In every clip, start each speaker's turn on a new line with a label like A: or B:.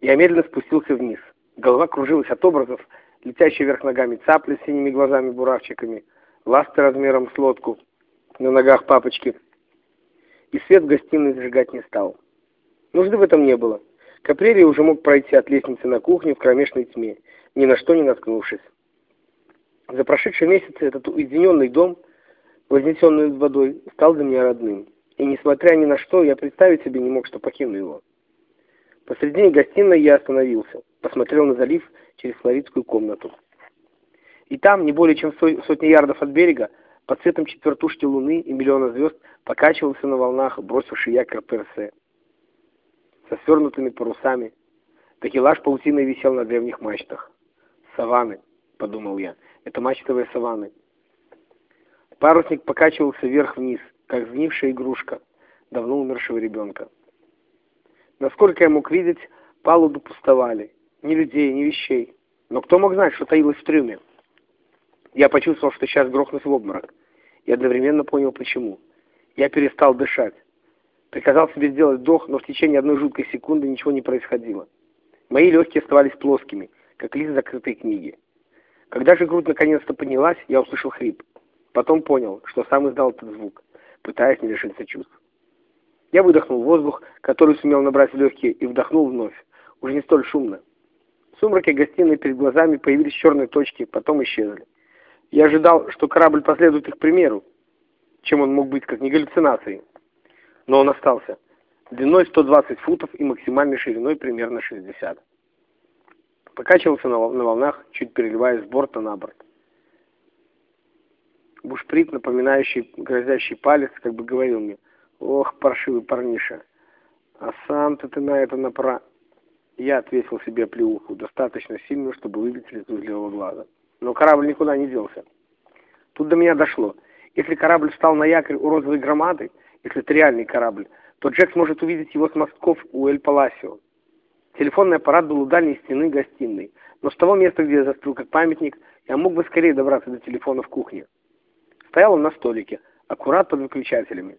A: Я медленно спустился вниз. Голова кружилась от образов, летящие вверх ногами цапли с синими глазами-буравчиками, ласты размером с лодку на ногах папочки. И свет в гостиной зажигать не стал. Нужды в этом не было. Капрелий уже мог пройти от лестницы на кухню в кромешной тьме, ни на что не наткнувшись. За прошедшие месяцы этот уединенный дом, вознесенный над водой, стал для меня родным. И, несмотря ни на что, я представить себе не мог, что покину его. Посредине гостиной я остановился, посмотрел на залив через флоридскую комнату. И там, не более чем сотни ярдов от берега, под цветом четвертушки луны и миллиона звезд покачивался на волнах, бросивший якорь Персе. Со свернутыми парусами. Такелаж паутиной висел на древних мачтах. Саванны, подумал я, это мачтовые саванны. Парусник покачивался вверх-вниз, как сгнившая игрушка давно умершего ребенка. Насколько я мог видеть, палубы пустовали. Ни людей, ни вещей. Но кто мог знать, что таилось в трюме? Я почувствовал, что сейчас грохнусь в обморок. И одновременно понял, почему. Я перестал дышать. Приказал себе сделать вдох, но в течение одной жуткой секунды ничего не происходило. Мои легкие оставались плоскими, как лист закрытой книги. Когда же грудь наконец-то поднялась, я услышал хрип. Потом понял, что сам издал этот звук, пытаясь не лишиться чувств. Я выдохнул воздух, который сумел набрать в легкие, и вдохнул вновь, уже не столь шумно. В сумраке гостиной перед глазами появились черные точки, потом исчезли. Я ожидал, что корабль последует их примеру, чем он мог быть, как не галлюцинацией. Но он остался. Длиной 120 футов и максимальной шириной примерно 60. Покачивался на, волнах, чуть переливаясь с борта на борт. Бушприт, напоминающий грозящий палец, как бы говорил мне, «Ох, паршивый парниша, а сам-то ты на это напра...» Я отвесил себе плеуху, достаточно сильную, чтобы выбить из левого глаза. Но корабль никуда не делся. Тут до меня дошло. Если корабль встал на якорь у розовой громады, если это реальный корабль, то Джек сможет увидеть его с мостков у Эль-Паласио. Телефонный аппарат был у дальней стены гостиной, но с того места, где я застыл как памятник, я мог бы скорее добраться до телефона в кухне. Стоял он на столике, аккурат под выключателями.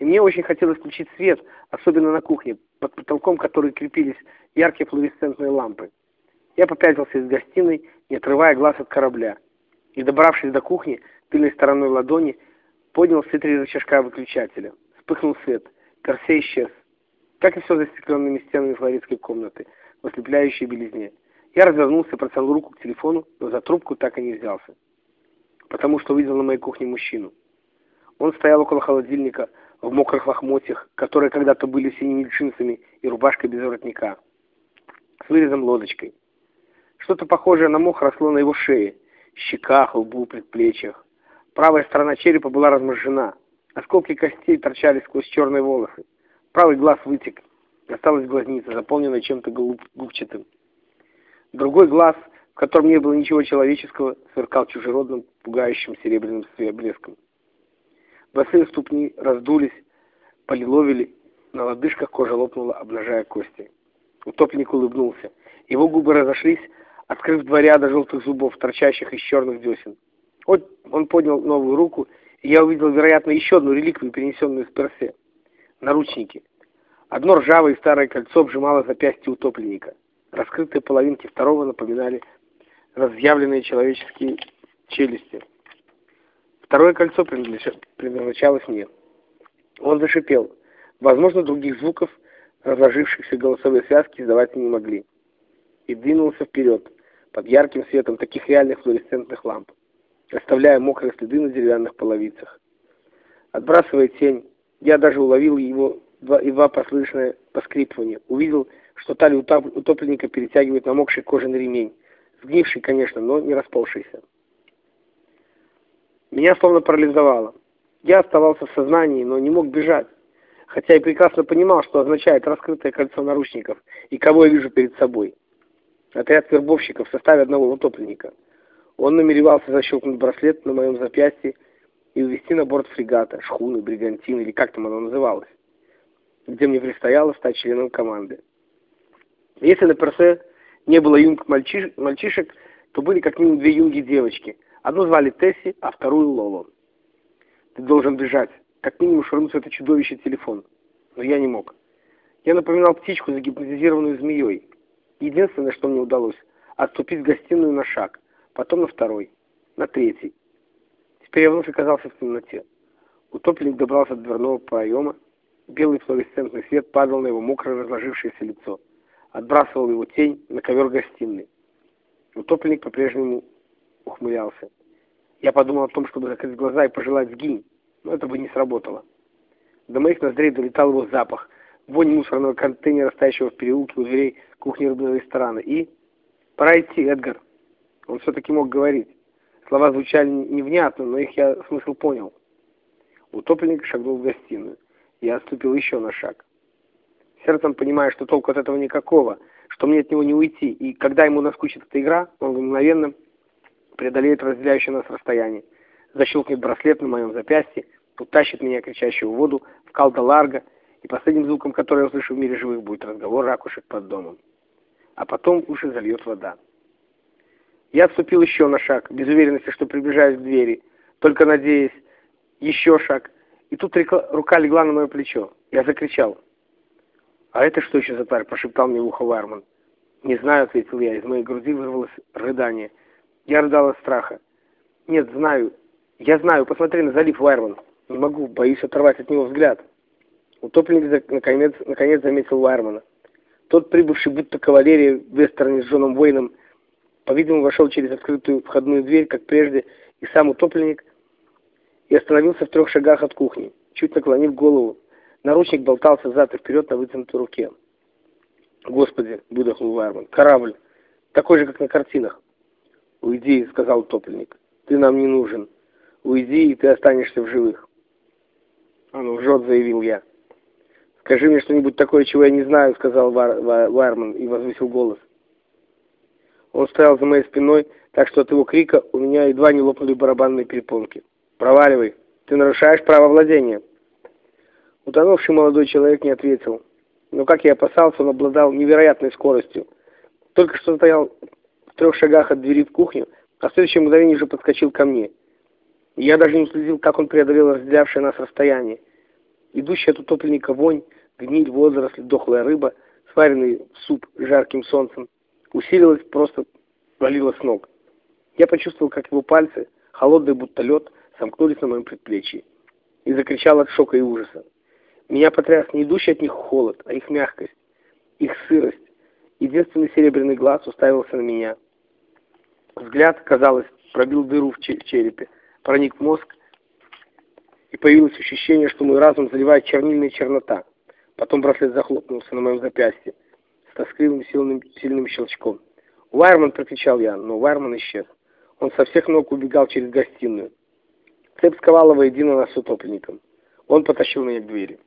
A: И мне очень хотелось включить свет, особенно на кухне, под потолком которой крепились яркие флуоресцентные лампы. Я попятился из гостиной, не отрывая глаз от корабля, и, добравшись до кухни, тыльной стороной ладони, поднял все три рычажка выключателя. Вспыхнул свет. Корсе исчез. Как и все за стекленными стенами флоридской комнаты, в ослепляющей белизне. Я развернулся, протянул руку к телефону, но за трубку так и не взялся. Потому что увидел на моей кухне мужчину. Он стоял около холодильника, в мокрых лохмотьях, которые когда-то были синими джинсами и рубашкой без воротника, с вырезом лодочкой. Что-то похожее на мох росло на его шее, щеках, лбу, предплечьях. Правая сторона черепа была размозжена. Осколки костей торчали сквозь черные волосы. Правый глаз вытек. Осталась глазница, заполненная чем-то губчатым. Другой глаз, в котором не было ничего человеческого, сверкал чужеродным, пугающим серебряным блеском. Босые ступни раздулись, полиловили, на лодыжках кожа лопнула, обнажая кости. Утопленник улыбнулся. Его губы разошлись, открыв два ряда желтых зубов, торчащих из черных десен. Вот он поднял новую руку, и я увидел, вероятно, еще одну реликвию, перенесенную из Персе. Наручники. Одно ржавое старое кольцо обжимало запястье утопленника. Раскрытые половинки второго напоминали разъявленные человеческие челюсти. Второе кольцо предназначалось мне. Он зашипел. Возможно, других звуков, разложившихся голосовые связки, издавать не могли. И двинулся вперед, под ярким светом таких реальных флуоресцентных ламп, оставляя мокрые следы на деревянных половицах. Отбрасывая тень, я даже уловил его два, едва послышное поскрипывание. Увидел, что талия утопленника перетягивает намокший кожаный ремень, сгнивший, конечно, но не расползшийся. Меня словно парализовало. Я оставался в сознании, но не мог бежать, хотя и прекрасно понимал, что означает раскрытое кольцо наручников и кого я вижу перед собой. Отряд вербовщиков в составе одного утопленника. Он намеревался защелкнуть браслет на моем запястье и увезти на борт фрегата, шхуны, бригантины или как там оно называлось, где мне предстояло стать членом команды. Если на Персе не было юнг-мальчишек, мальчишек, то были как минимум две юнги-девочки – Одну звали Тесси, а вторую Лоло. Ты должен бежать. Как минимум швырнуть это чудовище телефон. Но я не мог. Я напоминал птичку, загипнотизированную змеей. Единственное, что мне удалось, отступить в гостиную на шаг, потом на второй, на третий. Теперь я вновь оказался в темноте. Утопленник добрался до дверного проема. Белый флуоресцентный свет падал на его мокрое разложившееся лицо. Отбрасывал его тень на ковер гостиной. Утопленник по-прежнему ухмылялся. Я подумал о том, чтобы закрыть глаза и пожелать сгинь, но это бы не сработало. До моих ноздрей долетал его запах, вонь мусорного контейнера, стоящего в переулке у дверей кухни рыбного ресторана. И... «Пора идти, Эдгар». Он все-таки мог говорить. Слова звучали невнятно, но их я смысл понял. Утопленник шагнул в гостиную. Я отступил еще на шаг. Сердцем понимая, что толку от этого никакого, что мне от него не уйти, и когда ему наскучит эта игра, он мгновенно преодолеет разделяющее нас расстояние, защелкнет браслет на моем запястье, утащит меня, кричащего в воду, в калда ларго, и последним звуком, который я услышу в мире живых, будет разговор ракушек под домом. А потом уши зальет вода. Я отступил еще на шаг, без уверенности, что приближаюсь к двери, только надеясь, еще шаг, и тут рука легла на мое плечо. Я закричал. «А это что еще за тварь?» – прошептал мне в ухо Варман. «Не знаю», – ответил я. Из моей груди вырвалось рыдание. Я рыдал от страха. «Нет, знаю. Я знаю. Посмотри на залив, Вайрман. Не могу. Боюсь оторвать от него взгляд». Утопленник наконец, наконец заметил Вайрмана. Тот, прибывший будто кавалерия в вестерне с Джоном Уэйном, по-видимому, вошел через открытую входную дверь, как прежде, и сам утопленник, и остановился в трех шагах от кухни, чуть наклонив голову. Наручник болтался взад и вперед на вытянутой руке. «Господи!» — выдохнул Вайерман. «Корабль! Такой же, как на картинах!» «Уйди!» — сказал утопленник. «Ты нам не нужен. Уйди, и ты останешься в живых!» «Оно лжет!» — заявил я. «Скажи мне что-нибудь такое, чего я не знаю!» — сказал Вар Вайерман и возвысил голос. Он стоял за моей спиной, так что от его крика у меня едва не лопнули барабанные перепонки. «Проваливай! Ты нарушаешь право владения!» Утонувший молодой человек не ответил. Но, как я опасался, он обладал невероятной скоростью. Только что стоял трех шагах от двери в кухню, а в следующее мгновение уже подскочил ко мне. я даже не уследил, как он преодолел разделявшее нас расстояние. Идущая от утопленника вонь, гниль, водоросли, дохлая рыба, сваренный суп жарким солнцем — усилилась, просто валила с ног. Я почувствовал, как его пальцы, холодные будто лед, сомкнулись на моем предплечье. И закричал от шока и ужаса. Меня потряс не идущий от них холод, а их мягкость, их сырость. Единственный серебряный глаз уставился на меня. Взгляд, казалось, пробил дыру в черепе, проник в мозг, и появилось ощущение, что мой разум заливает чернильная чернота. Потом браслет захлопнулся на моем запястье с тоскливым сильным, сильным щелчком. «Вайерман!» — прокричал я, но Вайерман исчез. Он со всех ног убегал через гостиную. Цепь сковала воедино нас с утопленником. Он потащил меня к двери.